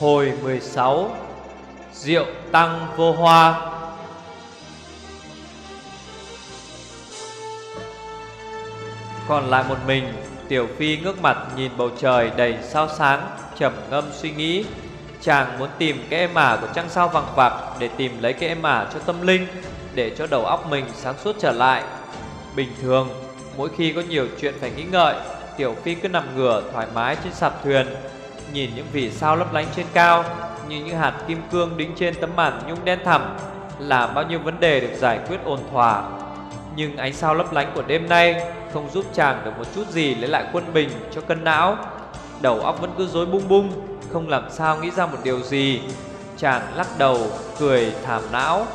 Hồi 16 Rượu tăng vô hoa. Còn lại một mình, Tiểu Phi ngước mặt nhìn bầu trời đầy sao sáng, trầm ngâm suy nghĩ. Chàng muốn tìm cái em ả của trăng sao vàng vặc Để tìm lấy cái em ả cho tâm linh, Để cho đầu óc mình sáng suốt trở lại. Bình thường, Mỗi khi có nhiều chuyện phải nghĩ ngợi, Tiểu Phi cứ nằm ngửa thoải mái trên sạp thuyền. Nhìn những vì sao lấp lánh trên cao Như những hạt kim cương đính trên tấm màn nhung đen thẳm, là bao nhiêu vấn đề được giải quyết ổn thỏa. Nhưng ánh sao lấp lánh của đêm nay Không giúp chàng được một chút gì lấy lại quân bình cho cân não. Đầu óc vẫn cứ rối bung bung, Không làm sao nghĩ ra một điều gì. Chàng lắc đầu, cười thảm não.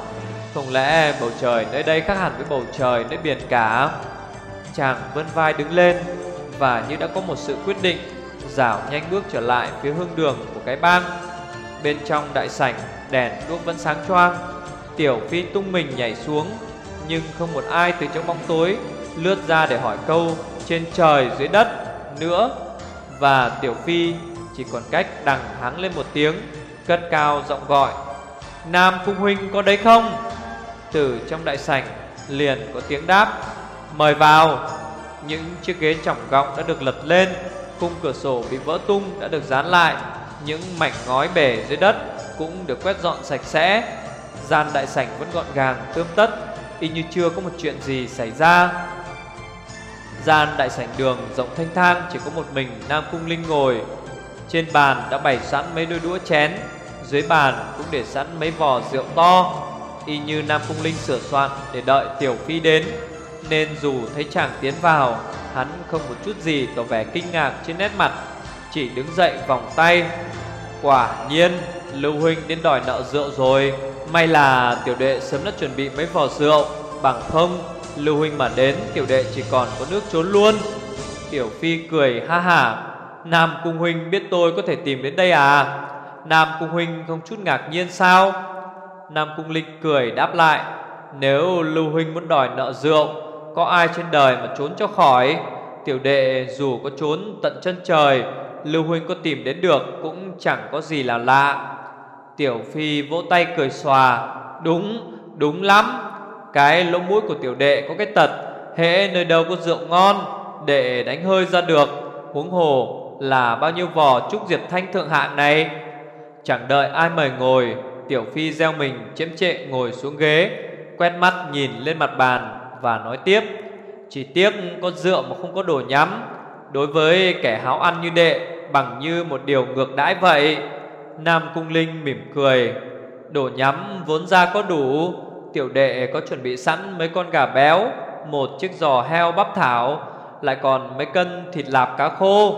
Không lẽ bầu trời nơi đây khác hẳn với bầu trời nơi biển cả? Chàng vươn vai đứng lên, Và như đã có một sự quyết định Dạo nhanh bước trở lại phía hương đường của cái bang. Bên trong đại sảnh, Đèn đuốc vẫn sáng choang. Tiểu phi tung mình nhảy xuống, Nhưng không một ai từ trong bóng tối Lướt ra để hỏi câu Trên trời dưới đất nữa. Và tiểu phi chỉ còn cách đằng hắng lên một tiếng, Cất cao giọng gọi, Nam Cung Huynh có đấy không? Từ trong đại sảnh liền có tiếng đáp, Mời vào. Những chiếc ghế trọng gọng đã được lật lên Khung cửa sổ bị vỡ tung đã được dán lại. Những mảnh ngói bể dưới đất cũng được quét dọn sạch sẽ. Gian đại sảnh vẫn gọn gàng, tươm tất. Y như chưa có một chuyện gì xảy ra. Gian đại sảnh đường rộng thanh thang Chỉ có một mình Nam Cung Linh ngồi. Trên bàn đã bày sẵn mấy đôi đũa chén. Dưới bàn cũng để sẵn mấy vò rượu to. Y như Nam Cung Linh sửa soạn để đợi Tiểu Phi đến. Nên dù thấy chàng tiến vào, Hắn không một chút gì tỏ vẻ kinh ngạc trên nét mặt, Chỉ đứng dậy vòng tay. Quả nhiên, Lưu Huynh đến đòi nợ rượu rồi. May là tiểu đệ sớm đã chuẩn bị mấy vò rượu. Bằng không, Lưu Huynh mà đến, tiểu đệ chỉ còn có nước trốn luôn. Tiểu Phi cười ha ha Nam Cung Huynh biết tôi có thể tìm đến đây à? Nam Cung Huynh không chút ngạc nhiên sao? Nam Cung Linh cười đáp lại. Nếu Lưu Huynh muốn đòi nợ rượu có ai trên đời mà trốn cho khỏi? Tiểu đệ dù có trốn tận chân trời Lưu Huynh có tìm đến được Cũng chẳng có gì là lạ. Tiểu Phi vỗ tay cười xòa Đúng, đúng lắm. Cái lỗ mũi của tiểu đệ có cái tật Hễ nơi đâu có rượu ngon Để đánh hơi ra được. Huống hồ là bao nhiêu vò trúc diệp thanh thượng hạng này. Chẳng đợi ai mời ngồi Tiểu Phi gieo mình chém trệ ngồi xuống ghế Quét mắt nhìn lên mặt bàn. Và nói tiếp. Chỉ tiếc có rượu mà không có đồ nhắm. Đối với kẻ háo ăn như đệ, Bằng như một điều ngược đãi vậy, Nam Cung Linh mỉm cười. Đồ nhắm vốn ra có đủ. Tiểu đệ có chuẩn bị sẵn mấy con gà béo, Một chiếc giò heo bắp thảo, Lại còn mấy cân thịt lạp cá khô.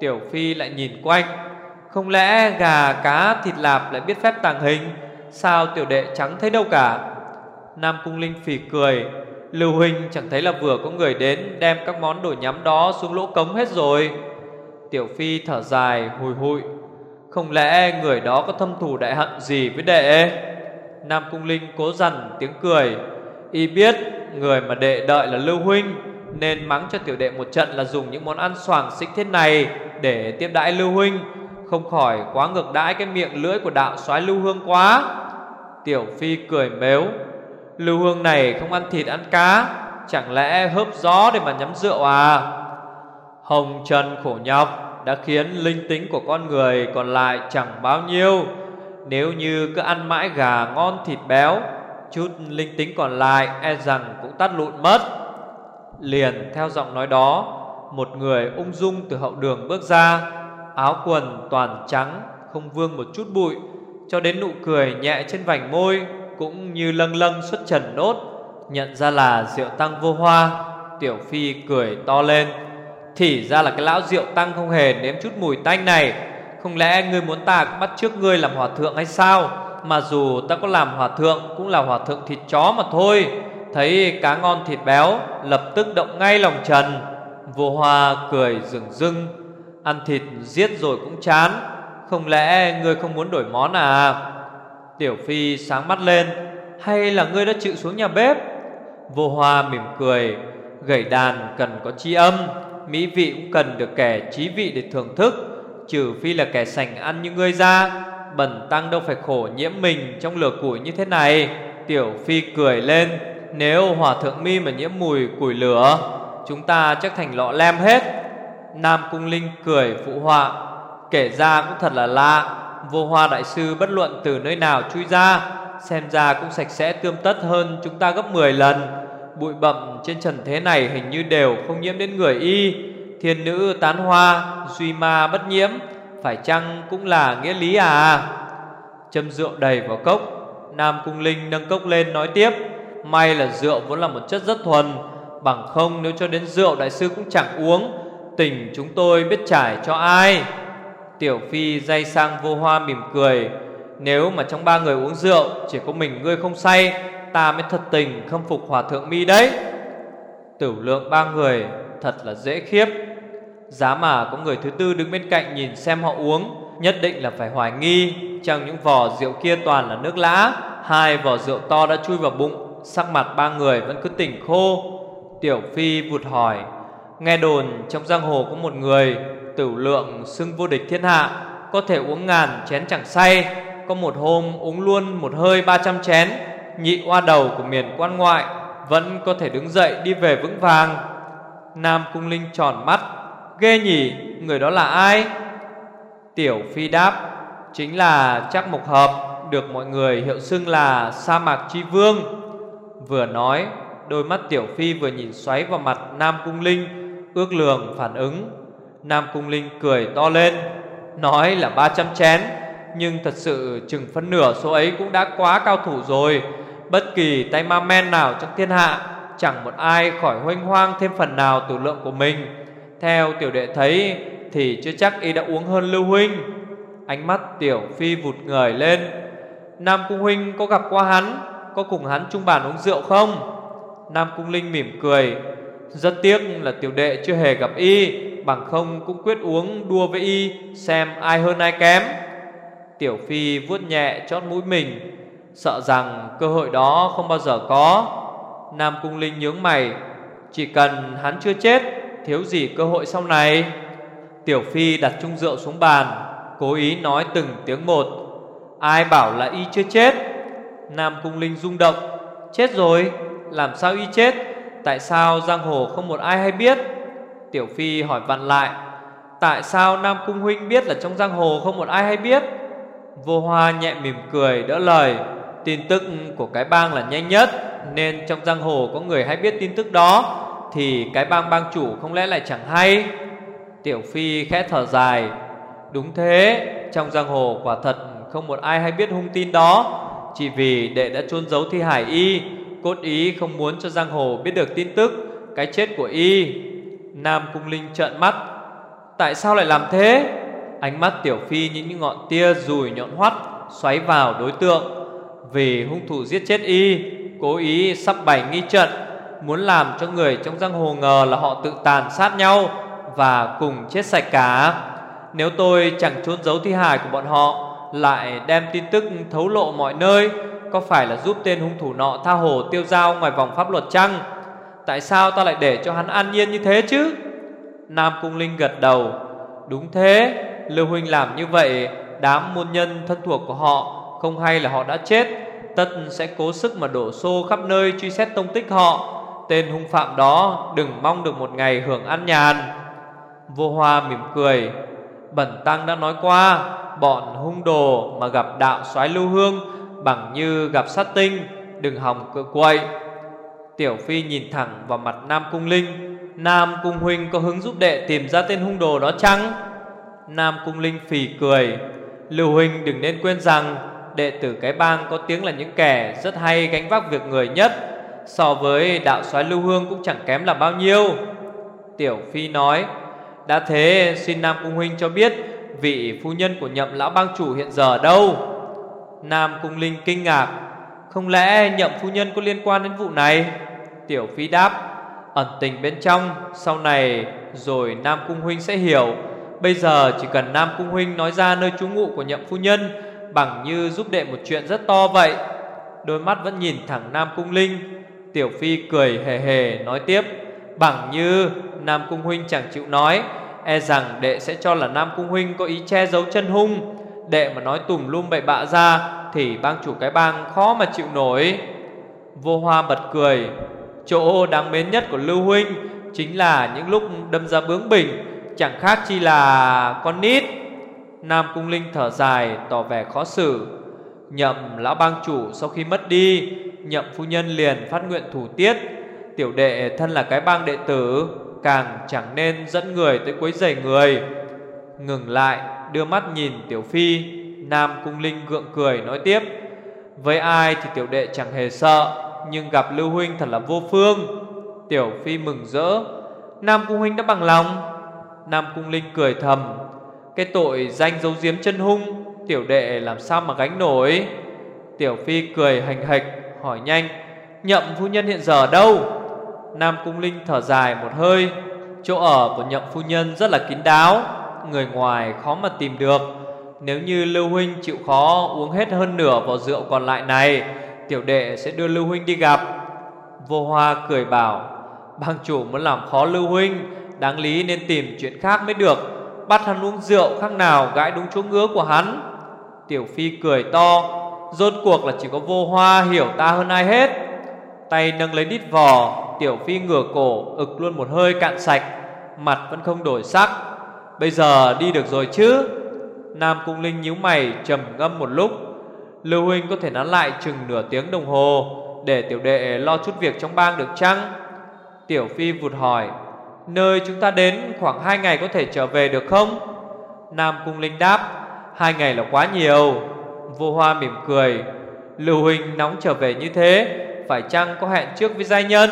Tiểu Phi lại nhìn quanh. Không lẽ gà cá thịt lạp lại biết phép tàng hình? Sao tiểu đệ chẳng thấy đâu cả? Nam Cung Linh phì cười. Lưu Huynh chẳng thấy là vừa có người đến Đem các món đồ nhắm đó xuống lỗ cống hết rồi. Tiểu Phi thở dài, hùi hụi. Không lẽ người đó có thâm thù đại hận gì với đệ? Nam Cung Linh cố dằn tiếng cười. Y biết người mà đệ đợi là Lưu Huynh, Nên mắng cho tiểu đệ một trận là dùng những món ăn soàng xích thế này Để tiếp đãi Lưu Huynh. Không khỏi quá ngược đãi cái miệng lưỡi của đạo soái Lưu Hương quá. Tiểu Phi cười mếu. Lưu Hương này không ăn thịt, ăn cá. Chẳng lẽ hớp gió để mà nhắm rượu à? Hồng trần khổ nhọc, Đã khiến linh tính của con người còn lại chẳng bao nhiêu. Nếu như cứ ăn mãi gà ngon thịt béo, Chút linh tính còn lại e rằng cũng tắt lụn mất. Liền theo giọng nói đó, Một người ung dung từ hậu đường bước ra, Áo quần toàn trắng, Không vương một chút bụi, Cho đến nụ cười nhẹ trên vành môi cũng như lâng lâng xuất trần nốt Nhận ra là rượu tăng vô hoa. Tiểu Phi cười to lên. Thì ra là cái lão rượu tăng không hề nếm chút mùi tanh này. Không lẽ ngươi muốn ta bắt trước ngươi làm hòa thượng hay sao? Mà dù ta có làm hòa thượng Cũng là hòa thượng thịt chó mà thôi. Thấy cá ngon thịt béo, Lập tức động ngay lòng trần. Vô hoa cười rừng rưng. Ăn thịt giết rồi cũng chán. Không lẽ ngươi không muốn đổi món à? Tiểu Phi sáng mắt lên, Hay là ngươi đã chịu xuống nhà bếp? Vô hoa mỉm cười Gảy đàn cần có chi âm, Mỹ vị cũng cần được kẻ trí vị để thưởng thức, Trừ phi là kẻ sành ăn như ngươi ra, bẩn tăng đâu phải khổ nhiễm mình Trong lửa củi như thế này. Tiểu phi cười lên, Nếu hòa thượng mi mà nhiễm mùi củi lửa, Chúng ta chắc thành lọ lem hết. Nam Cung Linh cười phụ họa, Kể ra cũng thật là lạ Vô hoa đại sư bất luận từ nơi nào chui ra, Xem ra cũng sạch sẽ tươm tất hơn chúng ta gấp 10 lần. Bụi bậm trên trần thế này hình như đều không nhiễm đến người y. Thiên nữ tán hoa, Duy ma bất nhiễm, Phải chăng cũng là nghĩa lý à? Châm rượu đầy vào cốc, Nam Cung Linh nâng cốc lên nói tiếp, May là rượu vốn là một chất rất thuần, Bằng không nếu cho đến rượu đại sư cũng chẳng uống, Tình chúng tôi biết trải cho ai. Tiểu Phi dây sang vô hoa mỉm cười, Nếu mà trong ba người uống rượu, Chỉ có mình ngươi không say, Ta mới thật tình khâm phục hòa thượng mi đấy. Tử lượng ba người, Thật là dễ khiếp. Giá mà có người thứ tư đứng bên cạnh nhìn xem họ uống, Nhất định là phải hoài nghi, Trong những vò rượu kia toàn là nước lã, Hai vò rượu to đã chui vào bụng, Sắc mặt ba người vẫn cứ tỉnh khô. Tiểu Phi vụt hỏi, Nghe đồn trong giang hồ có một người Tử lượng xưng vô địch thiên hạ, Có thể uống ngàn chén chẳng say, Có một hôm uống luôn một hơi 300 chén, Nhị oa đầu của miền quan ngoại Vẫn có thể đứng dậy đi về vững vàng. Nam Cung Linh tròn mắt, Ghê nhỉ, Người đó là ai? Tiểu Phi đáp, Chính là chắc mộc hợp, Được mọi người hiệu xưng là sa mạc chi vương. Vừa nói, Đôi mắt Tiểu Phi vừa nhìn xoáy vào mặt Nam Cung Linh, Ước lường phản ứng. Nam Cung Linh cười to lên, Nói là 300 chén, Nhưng thật sự chừng phân nửa số ấy cũng đã quá cao thủ rồi. Bất kỳ tay ma men nào trong thiên hạ, Chẳng một ai khỏi hoanh hoang thêm phần nào tử lượng của mình. Theo tiểu đệ thấy, Thì chưa chắc y đã uống hơn Lưu Huynh. Ánh mắt tiểu phi vụt người lên. Nam Cung Huynh có gặp qua hắn, Có cùng hắn chung bàn uống rượu không? Nam Cung Linh mỉm cười. Rất tiếc là tiểu đệ chưa hề gặp y. Bằng không cũng quyết uống đua với y, Xem ai hơn ai kém. Tiểu Phi vuốt nhẹ chót mũi mình, Sợ rằng cơ hội đó không bao giờ có. Nam Cung Linh nhướng mày, Chỉ cần hắn chưa chết, Thiếu gì cơ hội sau này? Tiểu Phi đặt chung rượu xuống bàn, Cố ý nói từng tiếng một. Ai bảo là y chưa chết? Nam Cung Linh rung động, Chết rồi, Làm sao y chết? Tại sao giang hồ không một ai hay biết? Tiểu Phi hỏi vặn lại, Tại sao Nam Cung Huynh biết là trong giang hồ không một ai hay biết? Vô Hoa nhẹ mỉm cười, đỡ lời, Tin tức của cái bang là nhanh nhất, Nên trong giang hồ có người hay biết tin tức đó, Thì cái bang bang chủ không lẽ lại chẳng hay? Tiểu Phi khẽ thở dài, Đúng thế, Trong giang hồ quả thật không một ai hay biết hung tin đó, Chỉ vì đệ đã chôn giấu thi hải y, Cốt ý không muốn cho giang hồ biết được tin tức, Cái chết của y. Nam Cung Linh trợn mắt. Tại sao lại làm thế? Ánh mắt Tiểu Phi như những ngọn tia rùi nhọn hoắt Xoáy vào đối tượng. Vì hung thủ giết chết y, Cố ý sắp bày nghi trận, Muốn làm cho người trong giang hồ ngờ là họ tự tàn sát nhau Và cùng chết sạch cả. Nếu tôi chẳng trốn giấu thi hài của bọn họ, Lại đem tin tức thấu lộ mọi nơi, Có phải là giúp tên hung thủ nọ tha hồ tiêu dao ngoài vòng pháp luật chăng? Tại sao ta lại để cho hắn an nhiên như thế chứ? Nam Cung Linh gật đầu. Đúng thế, Lưu Huynh làm như vậy, Đám môn nhân thân thuộc của họ, Không hay là họ đã chết. Tất sẽ cố sức mà đổ xô khắp nơi Truy xét tông tích họ. Tên hung phạm đó, đừng mong được một ngày hưởng an nhàn. Vô Hoa mỉm cười. Bẩn Tăng đã nói qua, Bọn hung đồ mà gặp đạo soái lưu hương, Bằng như gặp sát tinh, Đừng hòng cựa quậy. Tiểu Phi nhìn thẳng vào mặt Nam Cung Linh. Nam Cung Huynh có hứng giúp đệ tìm ra tên hung đồ đó chăng? Nam Cung Linh phì cười. Lưu Huynh đừng nên quên rằng, Đệ tử cái bang có tiếng là những kẻ Rất hay gánh vác việc người nhất. So với đạo soái Lưu Hương cũng chẳng kém là bao nhiêu. Tiểu Phi nói, Đã thế, xin Nam Cung Huynh cho biết Vị phu nhân của nhậm lão bang chủ hiện giờ ở đâu? Nam Cung Linh kinh ngạc. Không lẽ nhậm phu nhân có liên quan đến vụ này? Tiểu Phi đáp, Ẩn tình bên trong, Sau này rồi Nam Cung Huynh sẽ hiểu. Bây giờ chỉ cần Nam Cung Huynh nói ra nơi trú ngụ của nhậm phu nhân, Bằng như giúp đệ một chuyện rất to vậy. Đôi mắt vẫn nhìn thẳng Nam Cung Linh. Tiểu Phi cười hề hề nói tiếp, Bằng như Nam Cung Huynh chẳng chịu nói E rằng đệ sẽ cho là Nam Cung Huynh có ý che giấu chân hung. Đệ mà nói tùm lum bậy bạ ra thì bang chủ cái bang khó mà chịu nổi. Vô hoa bật cười, Chỗ đáng mến nhất của Lưu Huynh Chính là những lúc đâm ra bướng bỉnh, Chẳng khác chi là con nít. Nam Cung Linh thở dài, Tỏ vẻ khó xử. Nhậm lão bang chủ sau khi mất đi, Nhậm phu nhân liền phát nguyện thủ tiết. Tiểu đệ thân là cái bang đệ tử, Càng chẳng nên dẫn người tới quấy rầy người. Ngừng lại, đưa mắt nhìn Tiểu Phi. Nam Cung Linh gượng cười nói tiếp, Với ai thì tiểu đệ chẳng hề sợ, Nhưng gặp Lưu Huynh thật là vô phương. Tiểu Phi mừng rỡ, Nam Cung Huynh đã bằng lòng. Nam Cung Linh cười thầm, Cái tội danh giấu giếm chân hung, Tiểu đệ làm sao mà gánh nổi? Tiểu Phi cười hành hạch, Hỏi nhanh, Nhậm phu nhân hiện giờ ở đâu? Nam Cung Linh thở dài một hơi, Chỗ ở của nhậm phu nhân rất là kín đáo, Người ngoài khó mà tìm được nếu như Lưu Huynh chịu khó uống hết hơn nửa vỏ rượu còn lại này, Tiểu đệ sẽ đưa Lưu Huynh đi gặp. Vô Hoa cười bảo, Bang chủ muốn làm khó Lưu Huynh, Đáng lý nên tìm chuyện khác mới được. Bắt hắn uống rượu khác nào gãi đúng chỗ ngứa của hắn. Tiểu Phi cười to, Rốt cuộc là chỉ có vô hoa hiểu ta hơn ai hết. Tay nâng lấy đít vò, Tiểu Phi ngửa cổ, ực luôn một hơi cạn sạch, Mặt vẫn không đổi sắc. Bây giờ đi được rồi chứ? Nam Cung Linh nhíu mày, trầm ngâm một lúc. Lưu Huynh có thể nán lại chừng nửa tiếng đồng hồ Để tiểu đệ lo chút việc trong bang được chăng? Tiểu Phi vụt hỏi, Nơi chúng ta đến khoảng hai ngày có thể trở về được không? Nam Cung Linh đáp, Hai ngày là quá nhiều. Vô Hoa mỉm cười, Lưu Huynh nóng trở về như thế, Phải chăng có hẹn trước với giai nhân?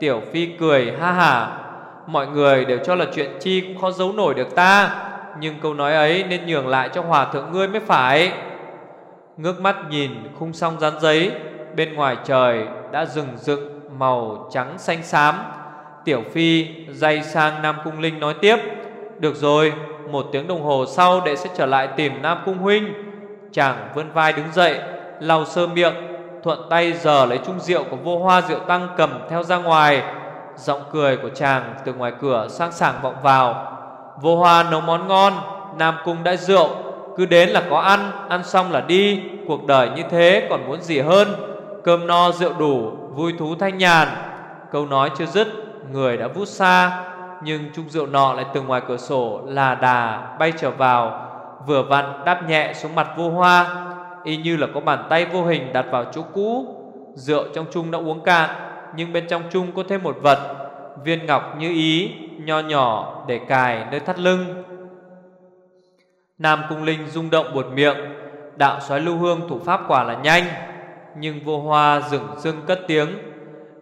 Tiểu Phi cười ha ha Mọi người đều cho là chuyện chi cũng khó giấu nổi được ta. Nhưng câu nói ấy nên nhường lại cho hòa thượng ngươi mới phải. Ngước mắt nhìn khung song dán giấy Bên ngoài trời đã rừng rực màu trắng xanh xám. Tiểu Phi dây sang Nam Cung Linh nói tiếp Được rồi, một tiếng đồng hồ sau đệ sẽ trở lại tìm Nam Cung Huynh. Chàng vươn vai đứng dậy lau sơ miệng Thuận tay giờ lấy chung rượu của vô hoa rượu tăng cầm theo ra ngoài. Giọng cười của chàng từ ngoài cửa sang sảng vọng vào. Vô hoa nấu món ngon, Nam Cung đã rượu. Cứ đến là có ăn Ăn xong là đi. Cuộc đời như thế còn muốn gì hơn? Cơm no, rượu đủ, Vui thú thanh nhàn. Câu nói chưa dứt, Người đã vút xa. Nhưng chung rượu nọ lại từ ngoài cửa sổ Là đà bay trở vào. Vừa vặn đáp nhẹ xuống mặt vô hoa. Y như là có bàn tay vô hình đặt vào chỗ cũ. Rượu trong chung đã uống cạn, Nhưng bên trong chung có thêm một vật. Viên ngọc như ý, Nho nhỏ để cài nơi thắt lưng. Nam Cung Linh rung động buột miệng, Đạo soái lưu hương thủ pháp quả là nhanh, Nhưng vô hoa dừng dưng cất tiếng,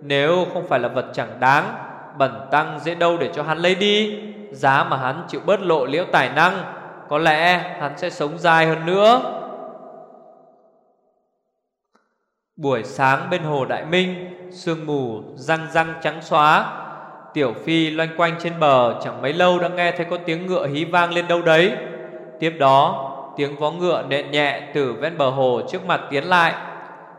Nếu không phải là vật chẳng đáng, Bẩn tăng dễ đâu để cho hắn lấy đi. Giá mà hắn chịu bớt lộ liễu tài năng, Có lẽ hắn sẽ sống dài hơn nữa. Buổi sáng bên hồ Đại Minh, Sương mù răng răng trắng xóa Tiểu Phi loanh quanh trên bờ, Chẳng mấy lâu đã nghe thấy có tiếng ngựa hí vang lên đâu đấy. Tiếp đó, Tiếng vó ngựa nện nhẹ từ ven bờ hồ trước mặt tiến lại.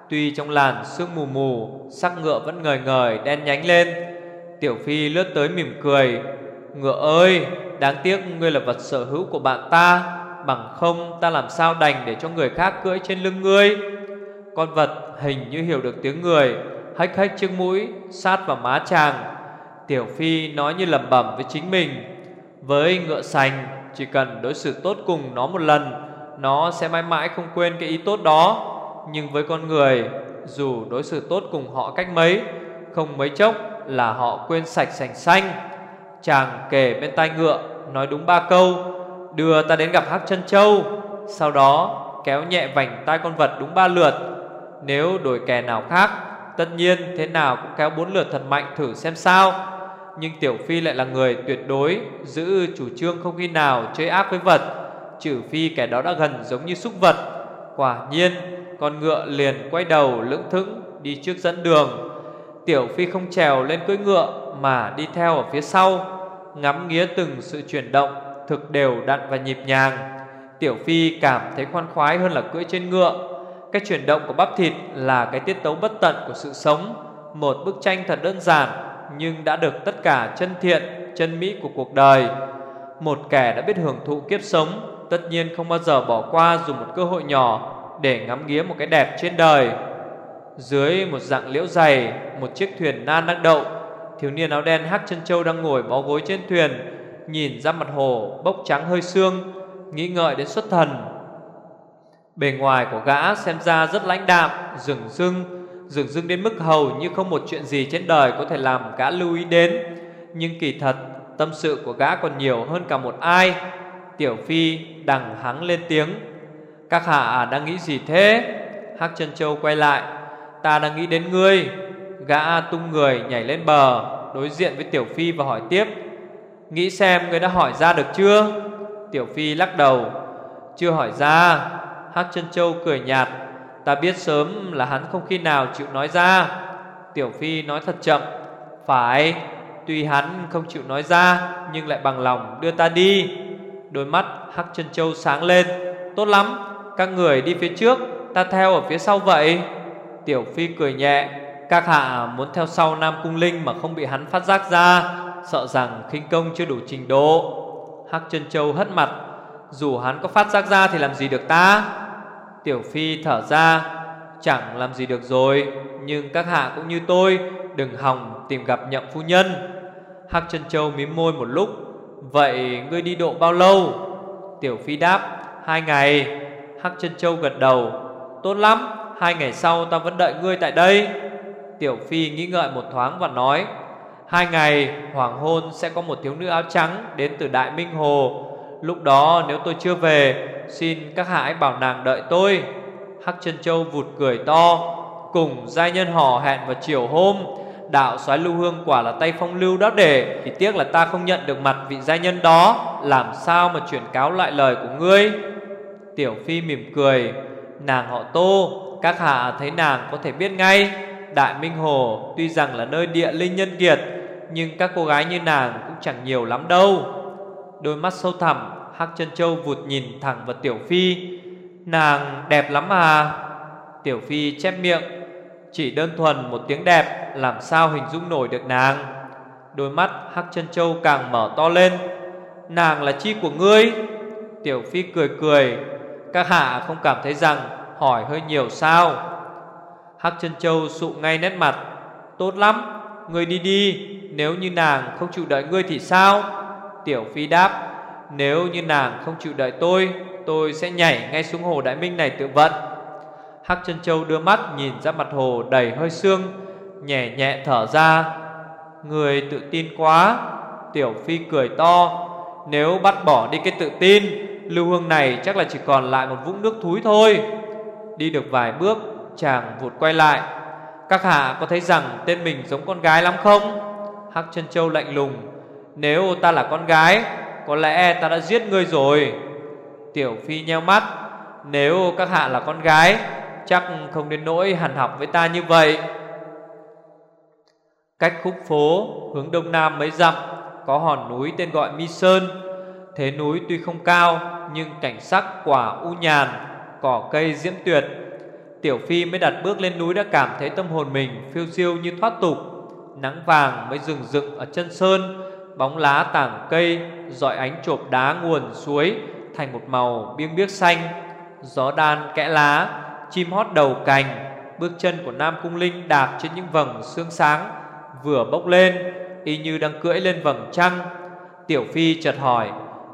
Tuy trong làn sương mù mù, Sắc ngựa vẫn ngời ngời, đen nhánh lên. Tiểu Phi lướt tới mỉm cười. Ngựa ơi, Đáng tiếc ngươi là vật sở hữu của bạn ta, Bằng không ta làm sao đành để cho người khác cưỡi trên lưng ngươi? Con vật hình như hiểu được tiếng người, Hách hách chiếc mũi, Sát vào má chàng. Tiểu Phi nói như lẩm bẩm với chính mình, Với ngựa sành, Chỉ cần đối xử tốt cùng nó một lần, Nó sẽ mãi mãi không quên cái ý tốt đó. Nhưng với con người, Dù đối xử tốt cùng họ cách mấy, Không mấy chốc là họ quên sạch sành xanh Chàng kể bên tai ngựa, Nói đúng ba câu, Đưa ta đến gặp Hắc chân Châu, Sau đó kéo nhẹ vành tai con vật đúng ba lượt. Nếu đổi kẻ nào khác, Tất nhiên thế nào cũng kéo bốn lượt thật mạnh thử xem sao. Nhưng Tiểu Phi lại là người tuyệt đối Giữ chủ trương không khi nào chơi ác với vật, Trừ phi kẻ đó đã gần giống như súc vật. Quả nhiên, Con ngựa liền quay đầu lững thững Đi trước dẫn đường. Tiểu Phi không trèo lên cưỡi ngựa Mà đi theo ở phía sau, Ngắm nghía từng sự chuyển động Thực đều đặn và nhịp nhàng. Tiểu Phi cảm thấy khoan khoái hơn là cưỡi trên ngựa. Cái chuyển động của bắp thịt là cái tiết tấu bất tận của sự sống, Một bức tranh thật đơn giản nhưng đã được tất cả chân thiện, chân mỹ của cuộc đời. Một kẻ đã biết hưởng thụ kiếp sống Tất nhiên không bao giờ bỏ qua dùng một cơ hội nhỏ Để ngắm nghía một cái đẹp trên đời. Dưới một dạng liễu dày Một chiếc thuyền nan đang đậu Thiếu niên áo đen hắc chân châu đang ngồi bó gối trên thuyền Nhìn ra mặt hồ bốc trắng hơi sương Nghĩ ngợi đến xuất thần. Bề ngoài của gã xem ra rất lãnh đạm Rừng rưng dường dưng đến mức hầu như không một chuyện gì trên đời Có thể làm gã lưu ý đến. Nhưng kỳ thật, Tâm sự của gã còn nhiều hơn cả một ai. Tiểu Phi đằng hắng lên tiếng. Các hạ đang nghĩ gì thế? Hắc chân châu quay lại. Ta đang nghĩ đến ngươi. Gã tung người nhảy lên bờ, Đối diện với Tiểu Phi và hỏi tiếp. Nghĩ xem ngươi đã hỏi ra được chưa? Tiểu Phi lắc đầu. Chưa hỏi ra. Hắc chân châu cười nhạt. Ta biết sớm là hắn không khi nào chịu nói ra. Tiểu Phi nói thật chậm. Phải, Tuy hắn không chịu nói ra, Nhưng lại bằng lòng đưa ta đi. Đôi mắt Hắc chân châu sáng lên. Tốt lắm, Các người đi phía trước, Ta theo ở phía sau vậy. Tiểu Phi cười nhẹ. Các hạ muốn theo sau Nam Cung Linh Mà không bị hắn phát giác ra, Sợ rằng khinh công chưa đủ trình độ. Hắc chân châu hất mặt. Dù hắn có phát giác ra thì làm gì được ta? Tiểu Phi thở ra, Chẳng làm gì được rồi, Nhưng các hạ cũng như tôi, Đừng hòng tìm gặp nhậm phu nhân. Hắc chân châu mím môi một lúc, Vậy ngươi đi độ bao lâu? Tiểu Phi đáp, Hai ngày. Hắc chân châu gật đầu, Tốt lắm, Hai ngày sau ta vẫn đợi ngươi tại đây. Tiểu Phi nghĩ ngợi một thoáng và nói, Hai ngày, hoàng hôn sẽ có một thiếu nữ áo trắng Đến từ Đại Minh Hồ. Lúc đó nếu tôi chưa về Xin các hạ hãy bảo nàng đợi tôi. Hắc chân châu vụt cười to, Cùng giai nhân hò hẹn vào chiều hôm, Đạo soái lưu hương quả là tay phong lưu đó để, Thì tiếc là ta không nhận được mặt vị giai nhân đó, Làm sao mà chuyển cáo lại lời của ngươi? Tiểu Phi mỉm cười, Nàng họ tô, Các hạ thấy nàng có thể biết ngay, Đại Minh Hồ tuy rằng là nơi địa linh nhân kiệt, Nhưng các cô gái như nàng cũng chẳng nhiều lắm đâu. Đôi mắt sâu thẳm Hắc chân châu vụt nhìn thẳng vào Tiểu Phi. Nàng đẹp lắm à Tiểu Phi chép miệng, Chỉ đơn thuần một tiếng đẹp, Làm sao hình dung nổi được nàng? Đôi mắt Hắc chân châu càng mở to lên. Nàng là chi của ngươi? Tiểu Phi cười cười. Các hạ không cảm thấy rằng Hỏi hơi nhiều sao? Hắc chân châu sụ ngay nét mặt. Tốt lắm, Ngươi đi đi, Nếu như nàng không chịu đợi ngươi thì sao? Tiểu Phi đáp. Nếu như nàng không chịu đợi tôi Tôi sẽ nhảy ngay xuống hồ Đại Minh này tự vận. Hắc chân châu đưa mắt nhìn ra mặt hồ đầy hơi sương, Nhẹ nhẹ thở ra. Người tự tin quá, Tiểu Phi cười to. Nếu bắt bỏ đi cái tự tin, Lưu hương này chắc là chỉ còn lại một vũng nước thúi thôi. Đi được vài bước, Chàng vụt quay lại. Các hạ có thấy rằng tên mình giống con gái lắm không? Hắc chân châu lạnh lùng. Nếu ta là con gái có lẽ ta đã giết ngươi rồi. Tiểu Phi nheo mắt. Nếu các hạ là con gái, Chắc không đến nỗi hẳn học với ta như vậy. Cách khúc phố hướng đông nam mấy dặm, Có hòn núi tên gọi Mi Sơn. Thế núi tuy không cao, Nhưng cảnh sắc quả u nhàn, Cỏ cây diễm tuyệt. Tiểu Phi mới đặt bước lên núi đã cảm thấy tâm hồn mình phiêu diêu như thoát tục. Nắng vàng mới rừng rực ở chân sơn Bóng lá tảng cây, dọi ánh chộp đá nguồn suối Thành một màu biếng biếc xanh. Gió đan kẽ lá, Chim hót đầu cành, Bước chân của Nam Cung Linh đạp trên những vầng sương sáng, Vừa bốc lên, Y như đang cưỡi lên vầng trăng. Tiểu Phi chợt hỏi,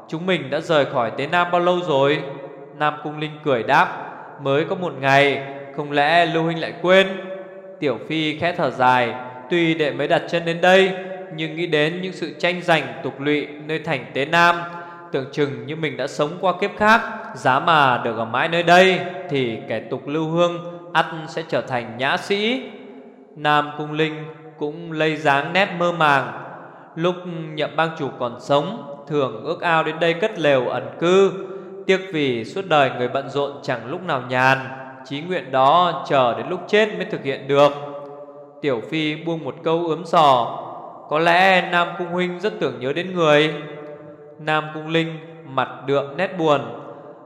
Chúng mình đã rời khỏi Tế Nam bao lâu rồi? Nam Cung Linh cười đáp, Mới có một ngày, Không lẽ Lưu Huynh lại quên? Tiểu Phi khẽ thở dài, Tuy đệ mới đặt chân đến đây nhưng nghĩ đến những sự tranh giành tục lụy Nơi thành Tế Nam, Tưởng chừng như mình đã sống qua kiếp khác, Giá mà được ở mãi nơi đây, Thì kẻ tục lưu hương ắt sẽ trở thành nhã sĩ. Nam Cung Linh cũng lây dáng nét mơ màng. Lúc nhậm bang chủ còn sống, Thường ước ao đến đây cất lều ẩn cư, Tiếc vì suốt đời người bận rộn chẳng lúc nào nhàn, Chí nguyện đó chờ đến lúc chết mới thực hiện được. Tiểu Phi buông một câu ướm sò có lẽ Nam Cung Huynh rất tưởng nhớ đến người. Nam Cung Linh, mặt đượm, nét buồn.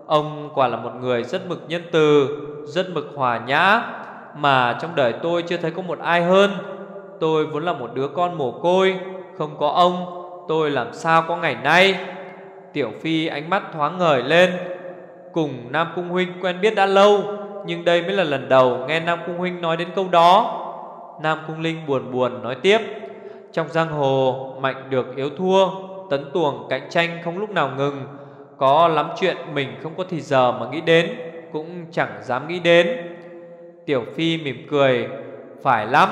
Ông quả là một người rất mực nhân từ, Rất mực hòa nhã, Mà trong đời tôi chưa thấy có một ai hơn. Tôi vốn là một đứa con mồ côi, Không có ông, Tôi làm sao có ngày nay? Tiểu Phi ánh mắt thoáng ngời lên. Cùng Nam Cung Huynh quen biết đã lâu, Nhưng đây mới là lần đầu nghe Nam Cung Huynh nói đến câu đó. Nam Cung Linh buồn buồn nói tiếp. Trong giang hồ, mạnh được yếu thua, Tấn tuồng cạnh tranh không lúc nào ngừng. Có lắm chuyện mình không có thì giờ mà nghĩ đến, Cũng chẳng dám nghĩ đến. Tiểu Phi mỉm cười, Phải lắm,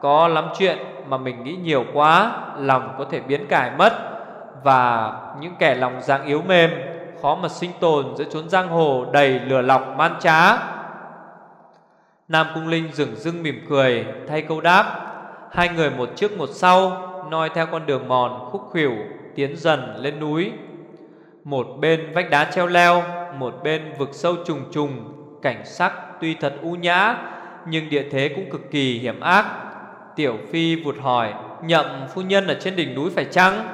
Có lắm chuyện mà mình nghĩ nhiều quá, Lòng có thể biến cải mất. Và những kẻ lòng dạng yếu mềm, Khó mà sinh tồn giữa chốn giang hồ đầy lừa lọc man trá. Nam Cung Linh dừng dưng mỉm cười, Thay câu đáp Hai người một trước một sau noi theo con đường mòn khúc khuỷu tiến dần lên núi. Một bên vách đá treo leo, một bên vực sâu trùng trùng, cảnh sắc tuy thật u nhã nhưng địa thế cũng cực kỳ hiểm ác. Tiểu Phi vụt hỏi: "Nhậm phu nhân ở trên đỉnh núi phải chăng?"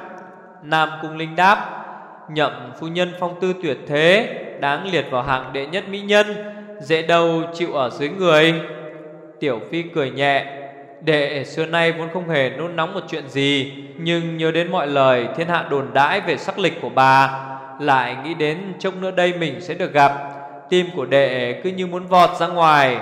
Nam Cung Linh đáp: "Nhậm phu nhân phong tư tuyệt thế, đáng liệt vào hạng đệ nhất mỹ nhân, dễ đâu chịu ở dưới người." Tiểu Phi cười nhẹ Đệ xưa nay vốn không hề nôn nóng một chuyện gì, Nhưng nhớ đến mọi lời thiên hạ đồn đãi về sắc lịch của bà, Lại nghĩ đến chốc nữa đây mình sẽ được gặp. Tim của đệ cứ như muốn vọt ra ngoài.